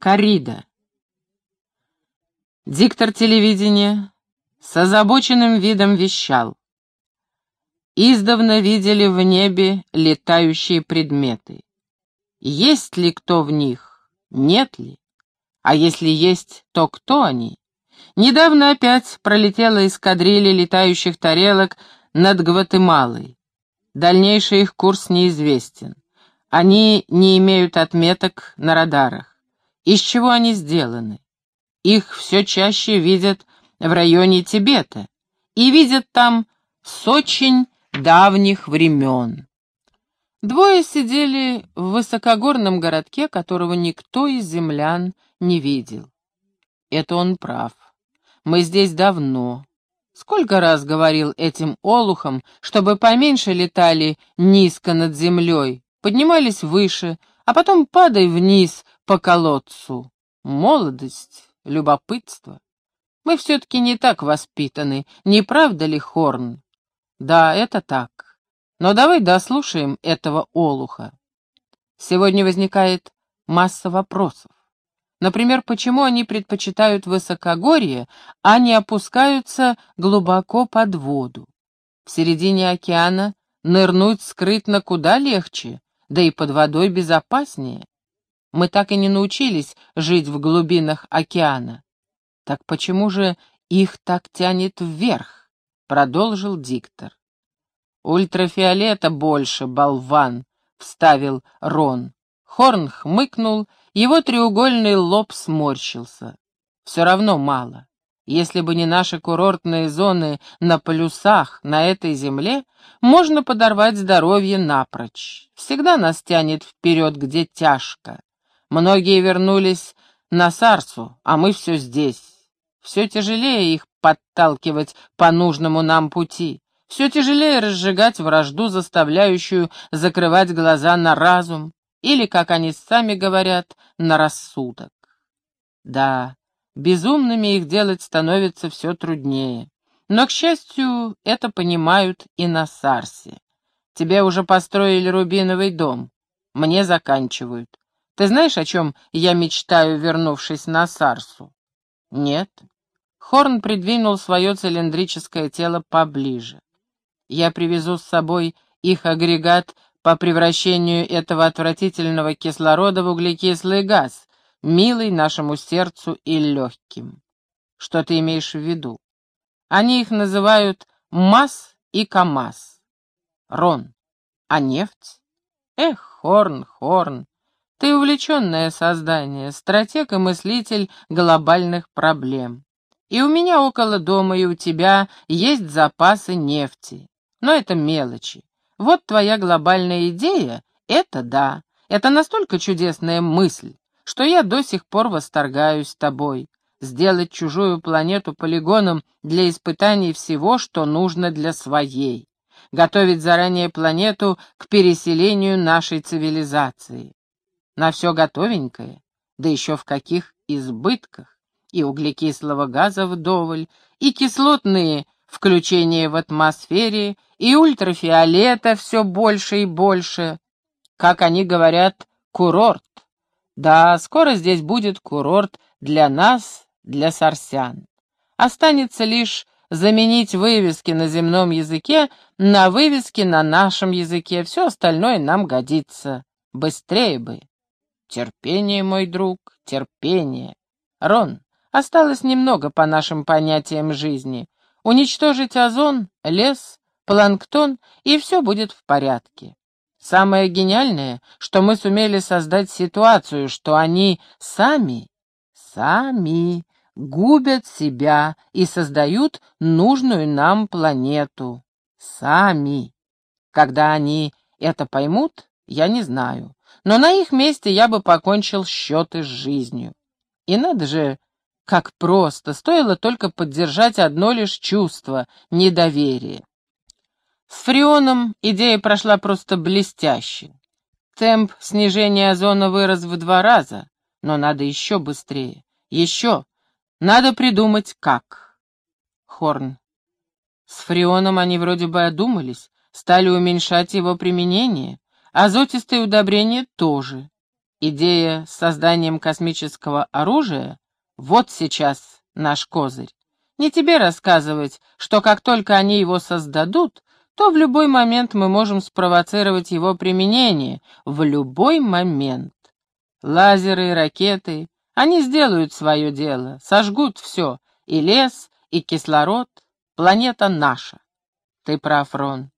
Корида. Диктор телевидения с озабоченным видом вещал. Издавна видели в небе летающие предметы. Есть ли кто в них? Нет ли? А если есть, то кто они? Недавно опять пролетела эскадрилья летающих тарелок над Гватемалой. Дальнейший их курс неизвестен. Они не имеют отметок на радарах. Из чего они сделаны? Их все чаще видят в районе Тибета и видят там с очень давних времен. Двое сидели в высокогорном городке, которого никто из землян не видел. Это он прав. Мы здесь давно. Сколько раз говорил этим олухам, чтобы поменьше летали низко над землей, поднимались выше, а потом падай вниз по колодцу. Молодость, любопытство. Мы все-таки не так воспитаны, не правда ли, Хорн? Да, это так. Но давай дослушаем этого олуха. Сегодня возникает масса вопросов. Например, почему они предпочитают высокогорье, а не опускаются глубоко под воду? В середине океана нырнуть скрытно куда легче, да и под водой безопаснее. Мы так и не научились жить в глубинах океана. Так почему же их так тянет вверх? Продолжил диктор. Ультрафиолета больше, болван, вставил Рон. Хорн хмыкнул его треугольный лоб сморщился. Все равно мало. Если бы не наши курортные зоны на полюсах на этой земле, можно подорвать здоровье напрочь. Всегда нас тянет вперед, где тяжко. Многие вернулись на Сарсу, а мы все здесь. Все тяжелее их подталкивать по нужному нам пути. Все тяжелее разжигать вражду, заставляющую закрывать глаза на разум или, как они сами говорят, на рассудок. Да, безумными их делать становится все труднее. Но, к счастью, это понимают и на Сарсе. Тебе уже построили рубиновый дом. Мне заканчивают. Ты знаешь, о чем я мечтаю, вернувшись на Сарсу? Нет. Хорн придвинул свое цилиндрическое тело поближе. Я привезу с собой их агрегат по превращению этого отвратительного кислорода в углекислый газ, милый нашему сердцу и легким. Что ты имеешь в виду? Они их называют МАС и КАМАЗ. Рон, а нефть? Эх, Хорн, Хорн, ты увлеченное создание, стратег и мыслитель глобальных проблем. И у меня около дома, и у тебя есть запасы нефти. Но это мелочи. Вот твоя глобальная идея — это да. Это настолько чудесная мысль, что я до сих пор восторгаюсь тобой. Сделать чужую планету полигоном для испытаний всего, что нужно для своей. Готовить заранее планету к переселению нашей цивилизации. На все готовенькое, да еще в каких избытках. И углекислого газа вдоволь, и кислотные включения в атмосфере, и ультрафиолета все больше и больше. Как они говорят, курорт. Да, скоро здесь будет курорт для нас, для сарсян. Останется лишь заменить вывески на земном языке на вывески на нашем языке. Все остальное нам годится. Быстрее бы. Терпение, мой друг, терпение. Рон, осталось немного по нашим понятиям жизни. Уничтожить озон, лес, планктон, и все будет в порядке. Самое гениальное, что мы сумели создать ситуацию, что они сами, сами губят себя и создают нужную нам планету. Сами. Когда они это поймут, я не знаю. Но на их месте я бы покончил счеты с жизнью. И надо же, как просто, стоило только поддержать одно лишь чувство — недоверие. С фреоном идея прошла просто блестяще. Темп снижения озона вырос в два раза, но надо еще быстрее. Еще. Надо придумать, как. Хорн. С фреоном они вроде бы одумались, стали уменьшать его применение. Азотистые удобрения тоже. Идея с созданием космического оружия — вот сейчас наш козырь. Не тебе рассказывать, что как только они его создадут, то в любой момент мы можем спровоцировать его применение. В любой момент. Лазеры ракеты, они сделают свое дело, сожгут все, и лес, и кислород. Планета наша. Ты прав, Рон.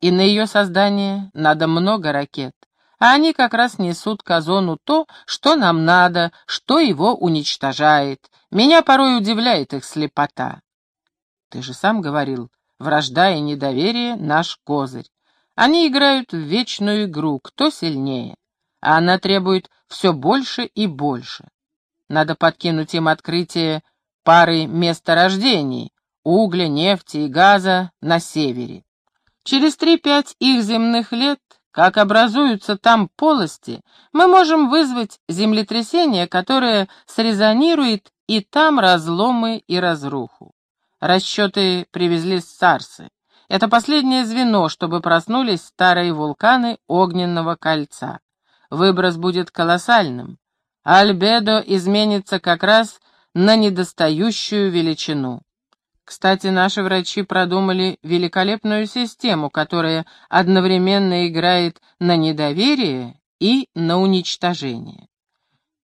И на ее создание надо много ракет а они как раз несут к озону то, что нам надо, что его уничтожает. Меня порой удивляет их слепота. Ты же сам говорил, вражда и недоверие — наш козырь. Они играют в вечную игру, кто сильнее, а она требует все больше и больше. Надо подкинуть им открытие пары месторождений — угля, нефти и газа на севере. Через три-пять их земных лет как образуются там полости, мы можем вызвать землетрясение, которое срезонирует и там разломы и разруху. Расчеты привезли с Сарсы. Это последнее звено, чтобы проснулись старые вулканы огненного кольца. Выброс будет колоссальным. Альбедо изменится как раз на недостающую величину. Кстати, наши врачи продумали великолепную систему, которая одновременно играет на недоверие и на уничтожение.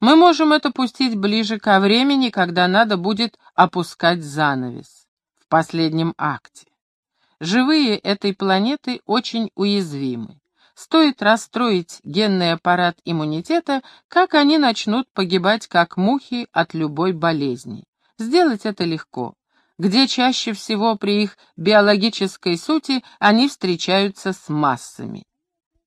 Мы можем это пустить ближе ко времени, когда надо будет опускать занавес, в последнем акте. Живые этой планеты очень уязвимы. Стоит расстроить генный аппарат иммунитета, как они начнут погибать как мухи от любой болезни. Сделать это легко где чаще всего при их биологической сути они встречаются с массами.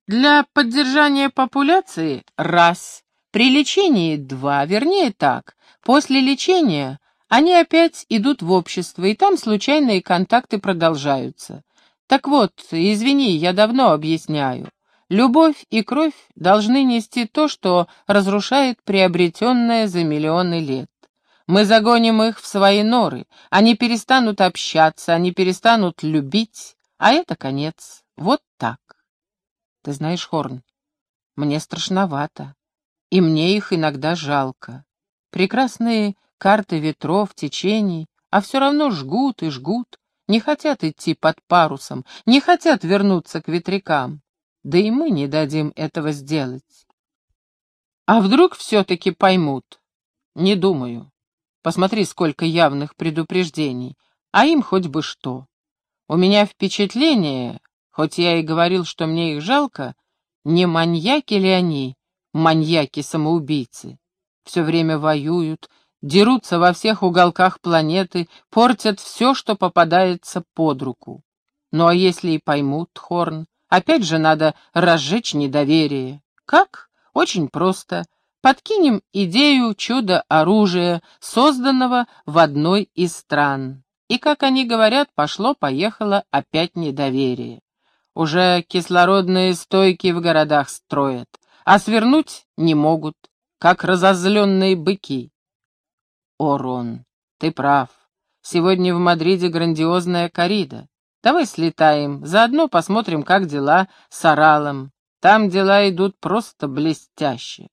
Для поддержания популяции – раз, при лечении – два, вернее так, после лечения они опять идут в общество, и там случайные контакты продолжаются. Так вот, извини, я давно объясняю. Любовь и кровь должны нести то, что разрушает приобретенное за миллионы лет. Мы загоним их в свои норы, они перестанут общаться, они перестанут любить, а это конец. Вот так. Ты знаешь, Хорн, мне страшновато, и мне их иногда жалко. Прекрасные карты ветров, течений, а все равно жгут и жгут, не хотят идти под парусом, не хотят вернуться к ветрякам. Да и мы не дадим этого сделать. А вдруг все-таки поймут? Не думаю. Посмотри, сколько явных предупреждений, а им хоть бы что. У меня впечатление, хоть я и говорил, что мне их жалко, не маньяки ли они, маньяки-самоубийцы. Все время воюют, дерутся во всех уголках планеты, портят все, что попадается под руку. Ну а если и поймут, Хорн, опять же надо разжечь недоверие. Как? Очень просто — Подкинем идею чудо-оружия, созданного в одной из стран. И, как они говорят, пошло-поехало опять недоверие. Уже кислородные стойки в городах строят, а свернуть не могут, как разозленные быки. О, Рон, ты прав. Сегодня в Мадриде грандиозная корида. Давай слетаем, заодно посмотрим, как дела с Оралом. Там дела идут просто блестяще.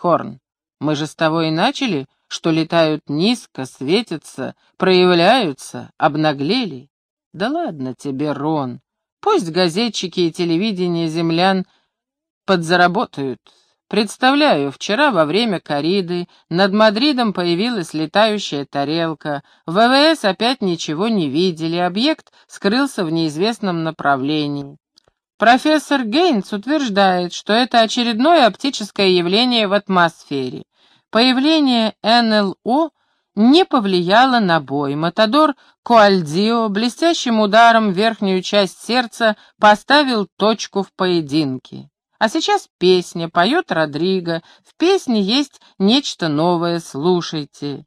Хорн, мы же с того и начали, что летают низко, светятся, проявляются, обнаглели. Да ладно тебе, Рон, пусть газетчики и телевидение землян подзаработают. Представляю, вчера во время кориды над Мадридом появилась летающая тарелка, ВВС опять ничего не видели, объект скрылся в неизвестном направлении. Профессор Гейнс утверждает, что это очередное оптическое явление в атмосфере. Появление НЛО не повлияло на бой. Матадор Коальдио блестящим ударом верхнюю часть сердца поставил точку в поединке. А сейчас песня, поет Родриго. В песне есть нечто новое, слушайте.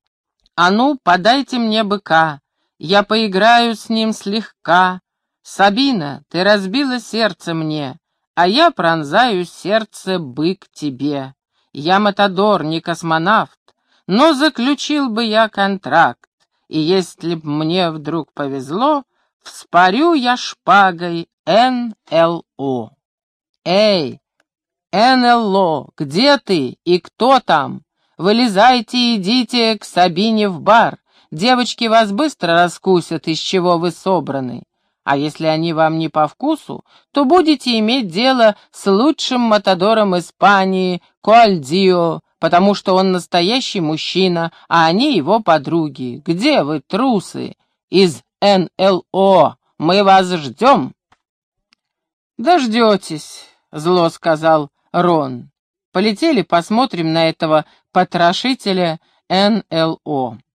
«А ну, подайте мне быка, я поиграю с ним слегка, Сабина, ты разбила сердце мне, а я пронзаю сердце бык тебе. Я Матадор, не космонавт, но заключил бы я контракт, и если б мне вдруг повезло, вспорю я шпагой НЛО. Эй, НЛО, где ты и кто там? Вылезайте и идите к Сабине в бар. Девочки вас быстро раскусят, из чего вы собраны. А если они вам не по вкусу, то будете иметь дело с лучшим матадором Испании, Коальдио, потому что он настоящий мужчина, а они его подруги. Где вы, трусы? Из НЛО. Мы вас ждем. Дождетесь, зло сказал Рон. Полетели посмотрим на этого потрошителя НЛО.